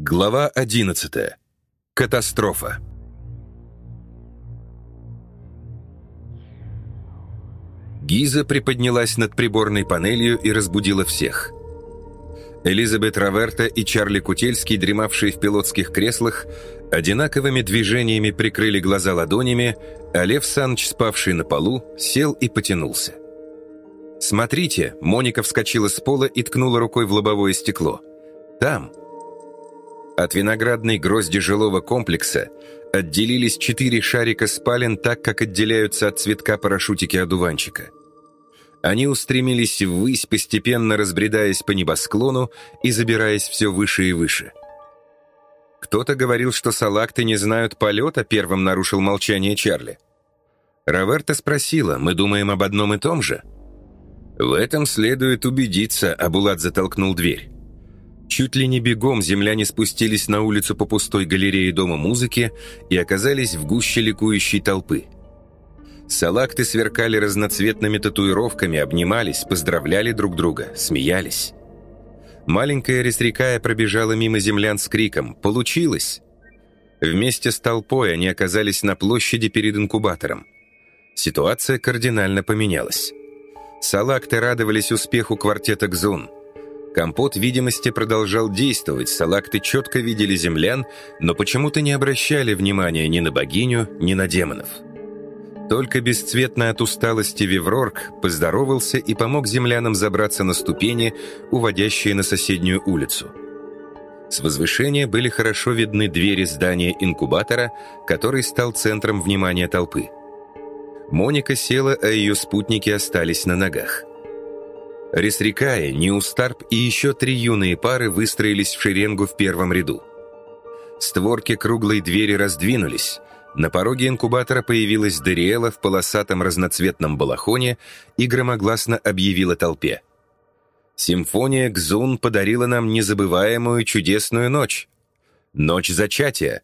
Глава 11. Катастрофа. Гиза приподнялась над приборной панелью и разбудила всех. Элизабет Раверта и Чарли Кутельский, дремавшие в пилотских креслах, одинаковыми движениями прикрыли глаза ладонями, а Лев Санч, спавший на полу, сел и потянулся. «Смотрите!» — Моника вскочила с пола и ткнула рукой в лобовое стекло. «Там!» От виноградной грозди жилого комплекса отделились четыре шарика спален так, как отделяются от цветка парашютики одуванчика. Они устремились ввысь, постепенно разбредаясь по небосклону и забираясь все выше и выше. Кто-то говорил, что салакты не знают полета, первым нарушил молчание Чарли. Роверта спросила, мы думаем об одном и том же? В этом следует убедиться, Абулат затолкнул дверь. Чуть ли не бегом земляне спустились на улицу по пустой галерее Дома музыки и оказались в гуще ликующей толпы. Салакты сверкали разноцветными татуировками, обнимались, поздравляли друг друга, смеялись. Маленькая рестрикая пробежала мимо землян с криком «Получилось!». Вместе с толпой они оказались на площади перед инкубатором. Ситуация кардинально поменялась. Салакты радовались успеху квартета «Гзун». Компот видимости продолжал действовать, салакты четко видели землян, но почему-то не обращали внимания ни на богиню, ни на демонов. Только бесцветно от усталости Виврорг поздоровался и помог землянам забраться на ступени, уводящие на соседнюю улицу. С возвышения были хорошо видны двери здания инкубатора, который стал центром внимания толпы. Моника села, а ее спутники остались на ногах. Ресрикая, Ньюстарп и еще три юные пары выстроились в шеренгу в первом ряду. Створки круглой двери раздвинулись. На пороге инкубатора появилась Дериэла в полосатом разноцветном балахоне и громогласно объявила толпе. «Симфония Гзун подарила нам незабываемую чудесную ночь. Ночь зачатия».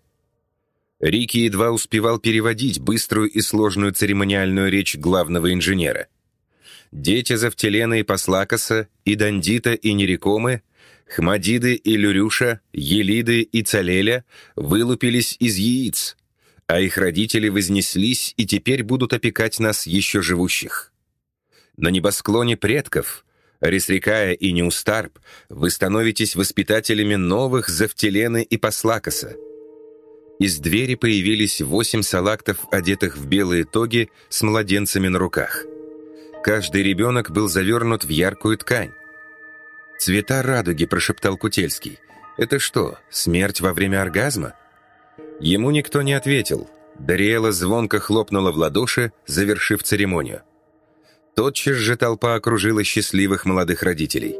Рики едва успевал переводить быструю и сложную церемониальную речь главного инженера. Дети Завтелена и Паслакаса, и Дандита и Нерекомы, Хмадиды и Люрюша, Елиды и Цалеля вылупились из яиц, а их родители вознеслись и теперь будут опекать нас еще живущих. На небосклоне предков, Ресрикая и Неустарп, вы становитесь воспитателями новых Завтелены и Паслакаса. Из двери появились восемь салактов, одетых в белые тоги с младенцами на руках. Каждый ребенок был завернут в яркую ткань. «Цвета радуги», — прошептал Кутельский. «Это что, смерть во время оргазма?» Ему никто не ответил. Дариэла звонко хлопнула в ладоши, завершив церемонию. Тотчас же толпа окружила счастливых молодых родителей.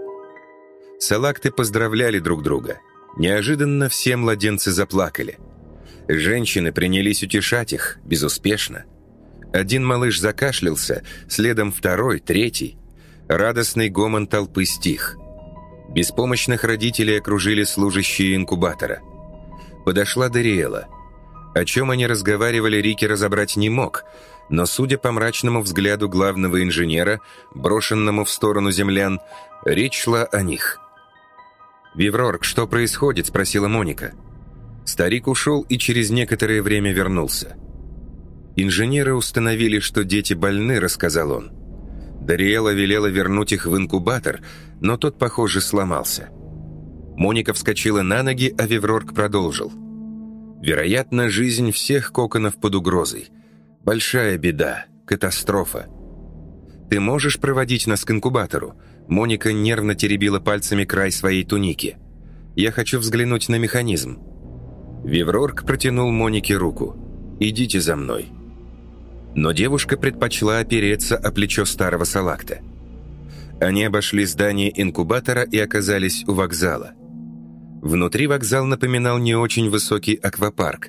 Салакты поздравляли друг друга. Неожиданно все младенцы заплакали. Женщины принялись утешать их, безуспешно. Один малыш закашлялся, следом второй, третий. Радостный гомон толпы стих. Беспомощных родителей окружили служащие инкубатора. Подошла Дариэла. О чем они разговаривали, Рики разобрать не мог, но, судя по мрачному взгляду главного инженера, брошенному в сторону землян, речь шла о них. «Виврорг, что происходит?» – спросила Моника. Старик ушел и через некоторое время вернулся. «Инженеры установили, что дети больны», — рассказал он. Дариэла велела вернуть их в инкубатор, но тот, похоже, сломался. Моника вскочила на ноги, а Веврорг продолжил. «Вероятно, жизнь всех коконов под угрозой. Большая беда, катастрофа. Ты можешь проводить нас к инкубатору?» Моника нервно теребила пальцами край своей туники. «Я хочу взглянуть на механизм». Виврорг протянул Монике руку. «Идите за мной» но девушка предпочла опереться о плечо старого салакта. Они обошли здание инкубатора и оказались у вокзала. Внутри вокзал напоминал не очень высокий аквапарк.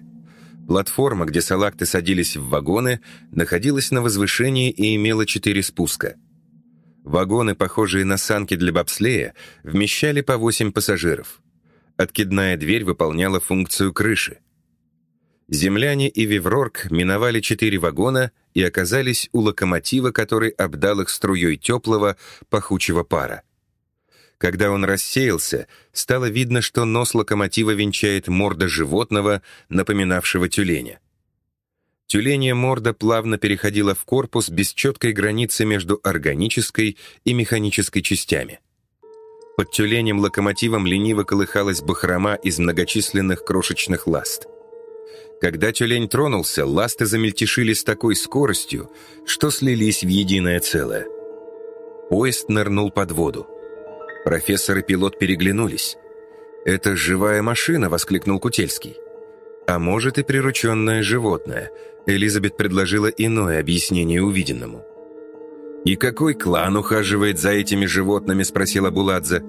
Платформа, где салакты садились в вагоны, находилась на возвышении и имела четыре спуска. Вагоны, похожие на санки для бобслея, вмещали по восемь пассажиров. Откидная дверь выполняла функцию крыши. Земляне и Виврорг миновали четыре вагона и оказались у локомотива, который обдал их струей теплого, пахучего пара. Когда он рассеялся, стало видно, что нос локомотива венчает морда животного, напоминавшего тюленя. Тюленья морда плавно переходила в корпус без четкой границы между органической и механической частями. Под тюленем локомотивом лениво колыхалась бахрома из многочисленных крошечных ласт. Когда тюлень тронулся, ласты замельтешили с такой скоростью, что слились в единое целое. Поезд нырнул под воду. Профессор и пилот переглянулись. «Это живая машина!» — воскликнул Кутельский. «А может и прирученное животное», — Элизабет предложила иное объяснение увиденному. «И какой клан ухаживает за этими животными?» — спросила Буладзе.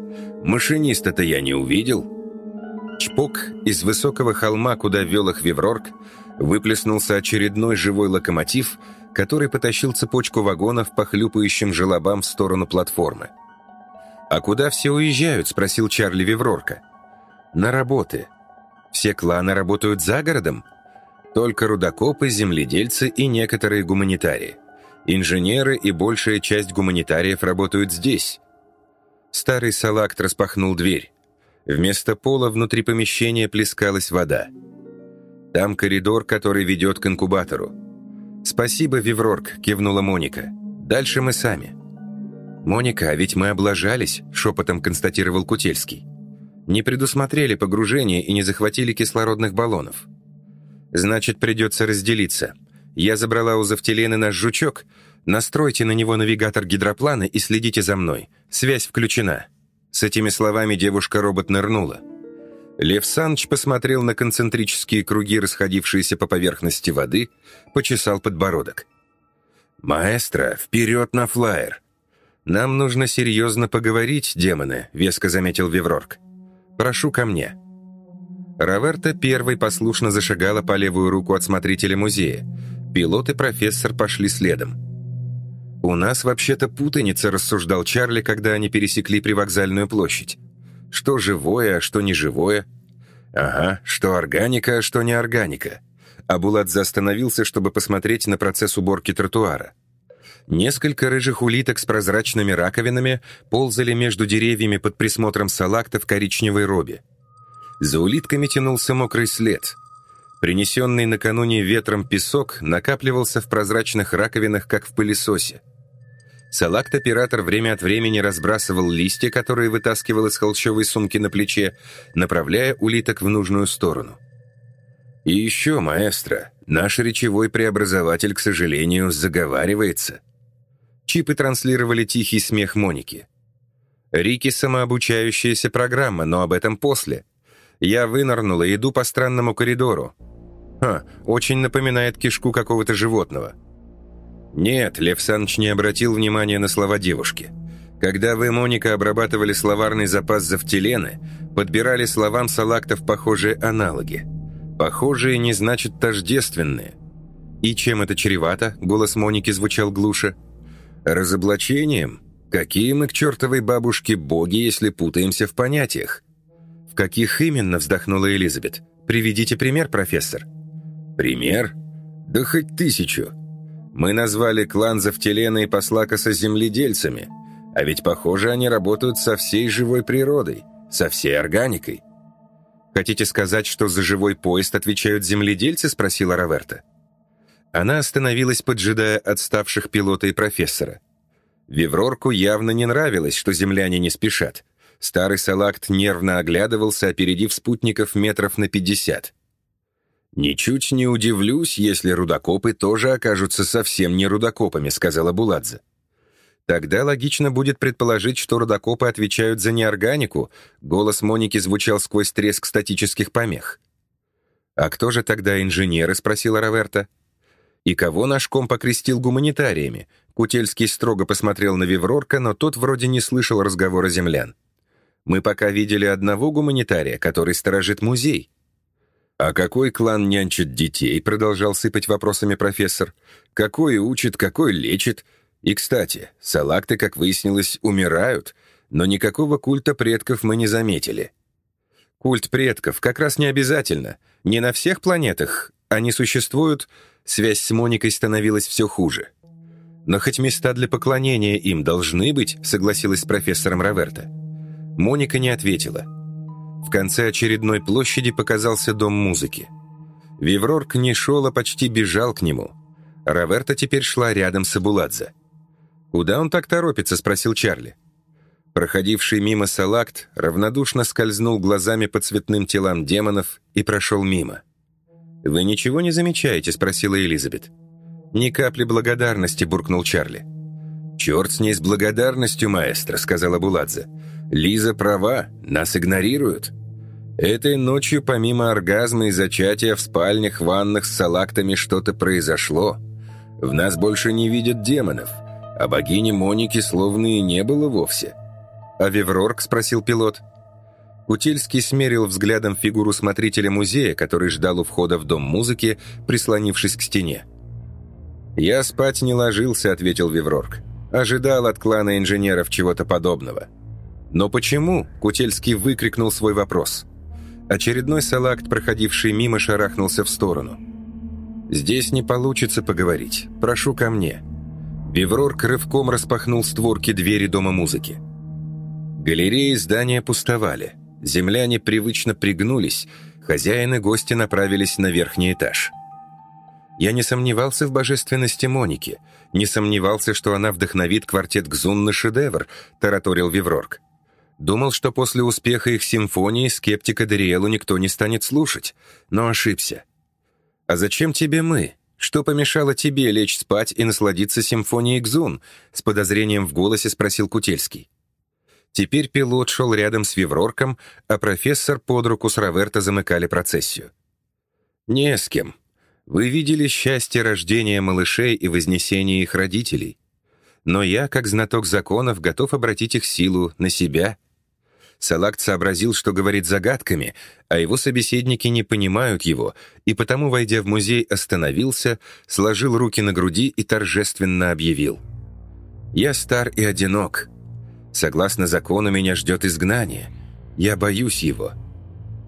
«Машиниста-то я не увидел». Чпок из высокого холма, куда вел их Виврорг, выплеснулся очередной живой локомотив, который потащил цепочку вагонов по хлюпающим желобам в сторону платформы. «А куда все уезжают?» — спросил Чарли Виврорка. «На работы. Все кланы работают за городом. Только рудокопы, земледельцы и некоторые гуманитарии. Инженеры и большая часть гуманитариев работают здесь». Старый салакт распахнул дверь. Вместо пола внутри помещения плескалась вода. Там коридор, который ведет к инкубатору. «Спасибо, Виврорг», — кивнула Моника. «Дальше мы сами». «Моника, а ведь мы облажались», — шепотом констатировал Кутельский. «Не предусмотрели погружение и не захватили кислородных баллонов». «Значит, придется разделиться. Я забрала у Завтелены наш жучок. Настройте на него навигатор гидроплана и следите за мной. Связь включена». С этими словами девушка-робот нырнула. Лев Саныч посмотрел на концентрические круги, расходившиеся по поверхности воды, почесал подбородок. «Маэстро, вперед на флайер!» «Нам нужно серьезно поговорить, демоны», — веско заметил Виврорг. «Прошу ко мне». Раверта первой послушно зашагала по левую руку от смотрителя музея. Пилот и профессор пошли следом. «У нас вообще-то путаница», — рассуждал Чарли, когда они пересекли привокзальную площадь. «Что живое, а что не живое?» «Ага, что органика, а что не органика». Абуладзе остановился, чтобы посмотреть на процесс уборки тротуара. Несколько рыжих улиток с прозрачными раковинами ползали между деревьями под присмотром салакта в коричневой робе. За улитками тянулся мокрый след. Принесенный накануне ветром песок накапливался в прозрачных раковинах, как в пылесосе. Салакт-оператор время от времени разбрасывал листья, которые вытаскивал из холщовой сумки на плече, направляя улиток в нужную сторону. И еще, маэстро, наш речевой преобразователь, к сожалению, заговаривается. Чипы транслировали тихий смех Моники. Рики — самообучающаяся программа, но об этом после. Я вынырнула и иду по странному коридору. Ха, очень напоминает кишку какого-то животного. Нет, Лев Саныч не обратил внимания на слова девушки. Когда вы, Моника, обрабатывали словарный запас Завтелены, подбирали словам салактов похожие аналоги. Похожие не значит тождественные. «И чем это чревато?» — голос Моники звучал глуше. Разоблачением? Какие мы к чертовой бабушке боги, если путаемся в понятиях? В каких именно, вздохнула Элизабет. Приведите пример, профессор. Пример? Да хоть тысячу. Мы назвали клан Завтелена и Послакоса земледельцами, а ведь, похоже, они работают со всей живой природой, со всей органикой. «Хотите сказать, что за живой поезд отвечают земледельцы?» — спросила Раверта. Она остановилась, поджидая отставших пилота и профессора. Виврорку явно не нравилось, что земляне не спешат. Старый салакт нервно оглядывался, опередив спутников метров на пятьдесят. «Ничуть не удивлюсь, если рудокопы тоже окажутся совсем не рудокопами», — сказала Буладзе. «Тогда логично будет предположить, что рудокопы отвечают за неорганику», — голос Моники звучал сквозь треск статических помех. «А кто же тогда инженеры?» — спросила Раверта. И кого наш комп окрестил гуманитариями? Кутельский строго посмотрел на Виврорка, но тот вроде не слышал разговора землян. Мы пока видели одного гуманитария, который сторожит музей. «А какой клан нянчит детей?» — продолжал сыпать вопросами профессор. «Какой учит, какой лечит? И, кстати, салакты, как выяснилось, умирают, но никакого культа предков мы не заметили». «Культ предков как раз не обязательно. Не на всех планетах. Они существуют Связь с Моникой становилась все хуже. «Но хоть места для поклонения им должны быть», согласилась с профессором Раверта. Моника не ответила. В конце очередной площади показался дом музыки. Виврорк не шел, а почти бежал к нему. Раверта теперь шла рядом с Абуладзе. «Куда он так торопится?» — спросил Чарли. Проходивший мимо Салакт равнодушно скользнул глазами по цветным телам демонов и прошел мимо. «Вы ничего не замечаете?» — спросила Элизабет. «Ни капли благодарности», — буркнул Чарли. «Черт с ней с благодарностью, маэстро», — сказала Буладзе. «Лиза права, нас игнорируют». Этой ночью помимо оргазма и зачатия в спальнях, ваннах с салактами что-то произошло. В нас больше не видят демонов, а богини Моники словно и не было вовсе. «А Веврорг?» — спросил пилот. Кутильский смерил взглядом фигуру смотрителя музея, который ждал у входа в дом музыки, прислонившись к стене. «Я спать не ложился», — ответил Веврорг. «Ожидал от клана инженеров чего-то подобного». «Но почему?» — Кутельский выкрикнул свой вопрос. Очередной салакт, проходивший мимо, шарахнулся в сторону. «Здесь не получится поговорить. Прошу ко мне». Веврорг рывком распахнул створки двери дома музыки. Галереи здания пустовали. Земляне привычно пригнулись, хозяин и гости направились на верхний этаж. Я не сомневался в божественности Моники, не сомневался, что она вдохновит квартет Гзун на шедевр, тараторил Виврорг. Думал, что после успеха их симфонии скептика Дариэлу никто не станет слушать, но ошибся. «А зачем тебе мы? Что помешало тебе лечь спать и насладиться симфонией Гзун?» с подозрением в голосе спросил Кутельский. Теперь пилот шел рядом с Виврорком, а профессор под руку с Раверто замыкали процессию. «Не с кем. Вы видели счастье рождения малышей и вознесения их родителей. Но я, как знаток законов, готов обратить их силу на себя». Салакт сообразил, что говорит загадками, а его собеседники не понимают его, и потому, войдя в музей, остановился, сложил руки на груди и торжественно объявил. «Я стар и одинок. Согласно закону, меня ждет изгнание. Я боюсь его.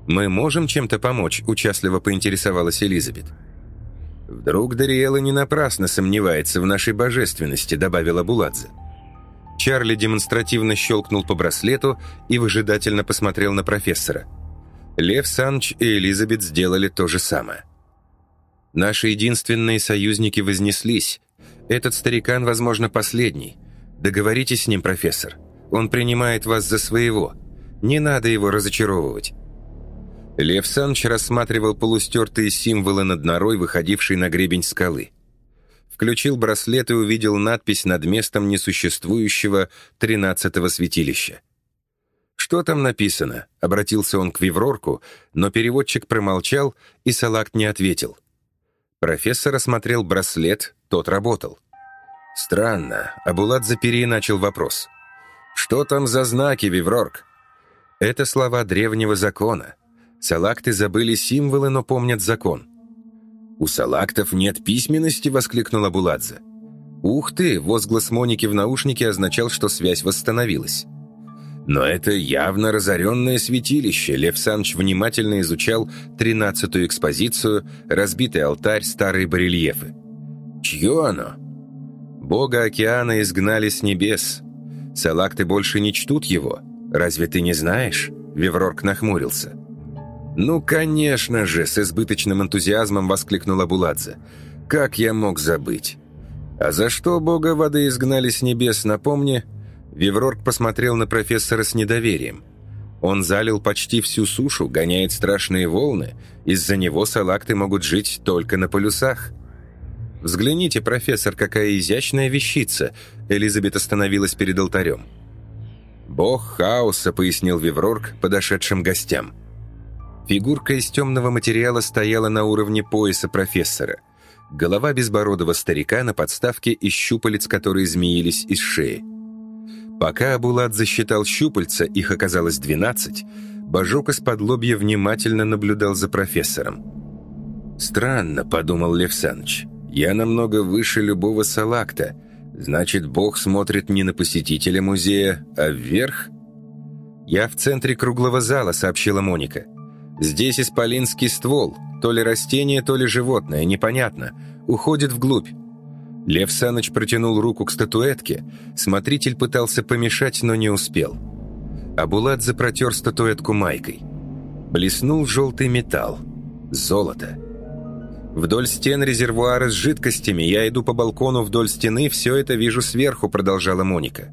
Мы можем чем-то помочь?» – участливо поинтересовалась Элизабет. «Вдруг Дариэла не напрасно сомневается в нашей божественности», – добавила Буладзе. Чарли демонстративно щелкнул по браслету и выжидательно посмотрел на профессора. Лев Санч и Элизабет сделали то же самое. «Наши единственные союзники вознеслись. Этот старикан, возможно, последний. Договоритесь с ним, профессор». Он принимает вас за своего. Не надо его разочаровывать». Лев Саныч рассматривал полустертые символы над норой, выходившей на гребень скалы. Включил браслет и увидел надпись над местом несуществующего тринадцатого святилища. «Что там написано?» — обратился он к Виврорку, но переводчик промолчал, и Салакт не ответил. Профессор осмотрел браслет, тот работал. «Странно», — Абуладзе переначал вопрос. «Что там за знаки, Виврорг?» Это слова древнего закона. Салакты забыли символы, но помнят закон. «У салактов нет письменности?» — воскликнула Буладзе. «Ух ты!» — возглас Моники в наушнике означал, что связь восстановилась. Но это явно разоренное святилище. Лев Санч внимательно изучал тринадцатую экспозицию, разбитый алтарь, старые барельефы. Чье оно? Бога океана изгнали с небес. Салакты больше не чтут его. Разве ты не знаешь?» Веврорк нахмурился. «Ну, конечно же!» — с избыточным энтузиазмом воскликнула Буладзе. «Как я мог забыть?» «А за что бога воды изгнали с небес, напомни?» Веврорк посмотрел на профессора с недоверием. Он залил почти всю сушу, гоняет страшные волны. Из-за него салакты могут жить только на полюсах. «Взгляните, профессор, какая изящная вещица!» Элизабет остановилась перед алтарем. «Бог хаоса», — пояснил Виврорг подошедшим гостям. Фигурка из темного материала стояла на уровне пояса профессора. Голова безбородого старика на подставке из щупалец, которые змеились из шеи. Пока Абулат засчитал щупальца, их оказалось 12, Бажок из-под лобья внимательно наблюдал за профессором. «Странно», — подумал Лев Саныч. Я намного выше любого салакта. Значит, Бог смотрит не на посетителя музея, а вверх? Я в центре круглого зала, сообщила Моника. Здесь исполинский ствол, то ли растение, то ли животное, непонятно. Уходит вглубь. Лев Саныч протянул руку к статуэтке. Смотритель пытался помешать, но не успел. Абуладзе протер статуэтку майкой. Блеснул желтый металл. Золото. Вдоль стен резервуары с жидкостями. Я иду по балкону вдоль стены, все это вижу сверху, продолжала Моника.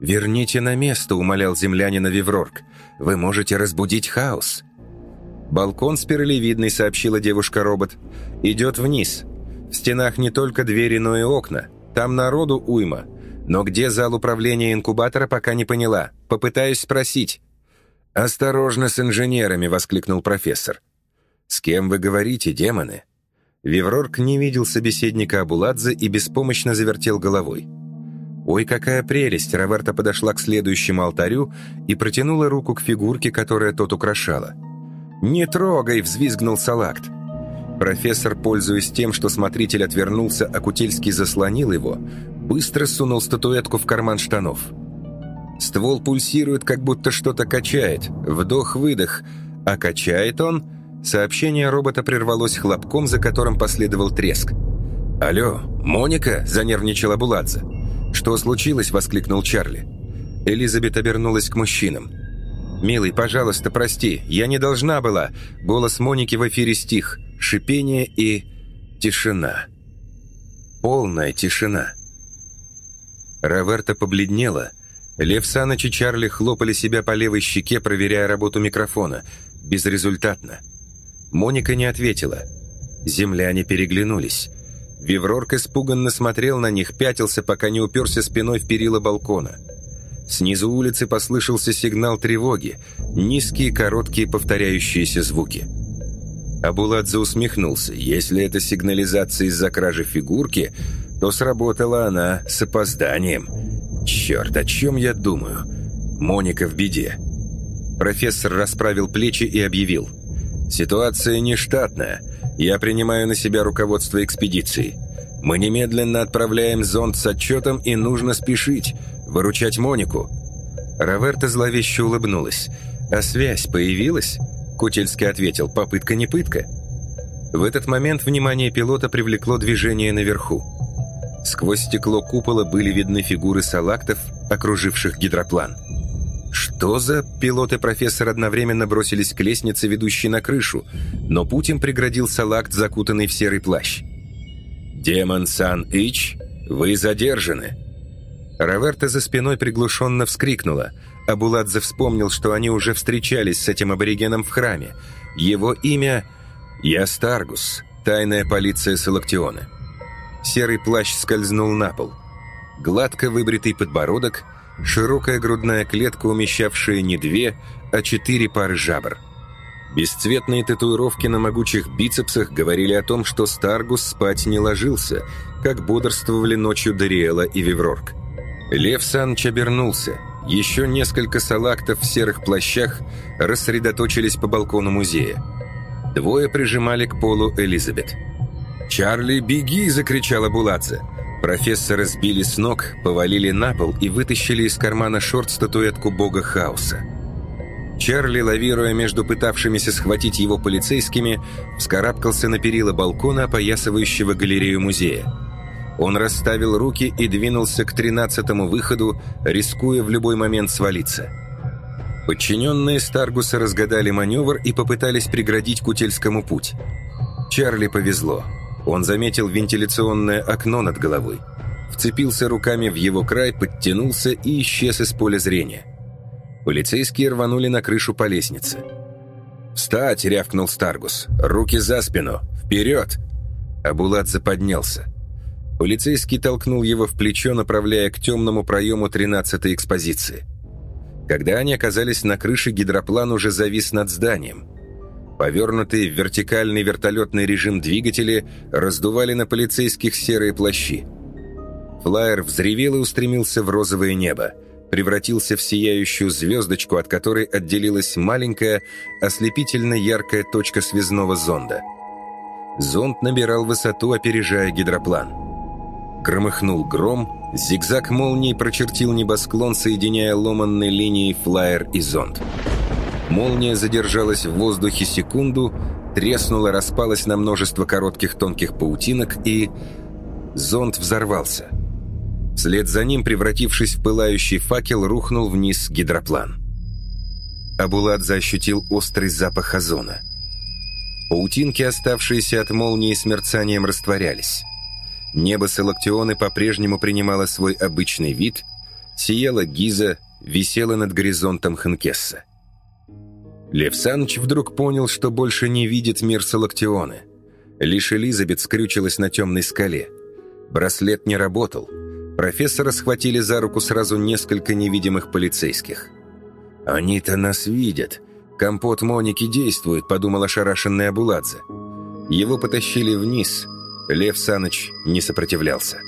«Верните на место», — умолял землянина Виврорг. «Вы можете разбудить хаос». «Балкон спиралевидный», — сообщила девушка-робот. «Идет вниз. В стенах не только двери, но и окна. Там народу уйма. Но где зал управления инкубатора, пока не поняла. Попытаюсь спросить». «Осторожно с инженерами», — воскликнул профессор. «С кем вы говорите, демоны?» Виврорг не видел собеседника Абуладзе и беспомощно завертел головой. «Ой, какая прелесть!» Роберта подошла к следующему алтарю и протянула руку к фигурке, которая тот украшала. «Не трогай!» — взвизгнул Салакт. Профессор, пользуясь тем, что смотритель отвернулся, а Кутельский заслонил его, быстро сунул статуэтку в карман штанов. Ствол пульсирует, как будто что-то качает. Вдох-выдох. А качает он... Сообщение робота прервалось хлопком, за которым последовал треск. «Алло, Моника?» – занервничала Буладзе. «Что случилось?» – воскликнул Чарли. Элизабет обернулась к мужчинам. «Милый, пожалуйста, прости, я не должна была». Голос Моники в эфире стих. Шипение и... тишина. Полная тишина. Раверта побледнела. Лев Саныч и Чарли хлопали себя по левой щеке, проверяя работу микрофона. Безрезультатно. Моника не ответила. Земляне переглянулись. Виврорк испуганно смотрел на них, пятился, пока не уперся спиной в перила балкона. Снизу улицы послышался сигнал тревоги, низкие, короткие, повторяющиеся звуки. Абуладзе усмехнулся. Если это сигнализация из-за кражи фигурки, то сработала она с опозданием. Черт, о чем я думаю? Моника в беде. Профессор расправил плечи и объявил – Ситуация нештатная. Я принимаю на себя руководство экспедицией. Мы немедленно отправляем зонд с отчетом и нужно спешить, выручать Монику». Раверта зловеще улыбнулась. «А связь появилась?» Кутельский ответил, «Попытка не пытка». В этот момент внимание пилота привлекло движение наверху. Сквозь стекло купола были видны фигуры салактов, окруживших гидроплан. Что за... Пилот и профессор одновременно бросились к лестнице, ведущей на крышу, но путь им преградил салакт, закутанный в серый плащ. «Демон Сан-Ич, вы задержаны!» Раверта за спиной приглушенно вскрикнула, а Буладзе вспомнил, что они уже встречались с этим аборигеном в храме. Его имя — Ястаргус, тайная полиция Салактиона. Серый плащ скользнул на пол. Гладко выбритый подбородок — широкая грудная клетка, умещавшая не две, а четыре пары жабр. Бесцветные татуировки на могучих бицепсах говорили о том, что Старгус спать не ложился, как бодрствовали ночью Дариэла и Виврорг. Лев Санч обернулся. Еще несколько салактов в серых плащах рассредоточились по балкону музея. Двое прижимали к полу Элизабет. «Чарли, беги!» – закричала Буладзе. Профессора сбили с ног, повалили на пол и вытащили из кармана шорт статуэтку бога хаоса. Чарли, лавируя между пытавшимися схватить его полицейскими, вскарабкался на перила балкона, опоясывающего галерею музея. Он расставил руки и двинулся к тринадцатому выходу, рискуя в любой момент свалиться. Подчиненные Старгуса разгадали маневр и попытались преградить Кутельскому путь. Чарли повезло. Он заметил вентиляционное окно над головой, вцепился руками в его край, подтянулся и исчез из поля зрения. Полицейские рванули на крышу по лестнице. «Встать!» — рявкнул Старгус. «Руки за спину! Вперед!» Абуладзе поднялся. Полицейский толкнул его в плечо, направляя к темному проему тринадцатой экспозиции. Когда они оказались на крыше, гидроплан уже завис над зданием. Повернутые в вертикальный вертолетный режим двигатели раздували на полицейских серые плащи. Флайер взревел и устремился в розовое небо, превратился в сияющую звездочку, от которой отделилась маленькая, ослепительно яркая точка связного зонда. Зонд набирал высоту, опережая гидроплан. Громыхнул гром, зигзаг молнии прочертил небосклон, соединяя ломанной линией флайер и зонд. Молния задержалась в воздухе секунду, треснула, распалась на множество коротких тонких паутинок и... Зонд взорвался. Вслед за ним, превратившись в пылающий факел, рухнул вниз гидроплан. Абуладзе ощутил острый запах озона. Паутинки, оставшиеся от молнии с мерцанием, растворялись. Небо Салактионы по-прежнему принимало свой обычный вид, сияла Гиза, висела над горизонтом Ханкесса. Лев Саныч вдруг понял, что больше не видит мир Салактионы. Лишь Элизабет скрючилась на темной скале. Браслет не работал. Профессора схватили за руку сразу несколько невидимых полицейских. «Они-то нас видят. Компот Моники действует», — подумал ошарашенный Абуладзе. Его потащили вниз. Лев Саныч не сопротивлялся.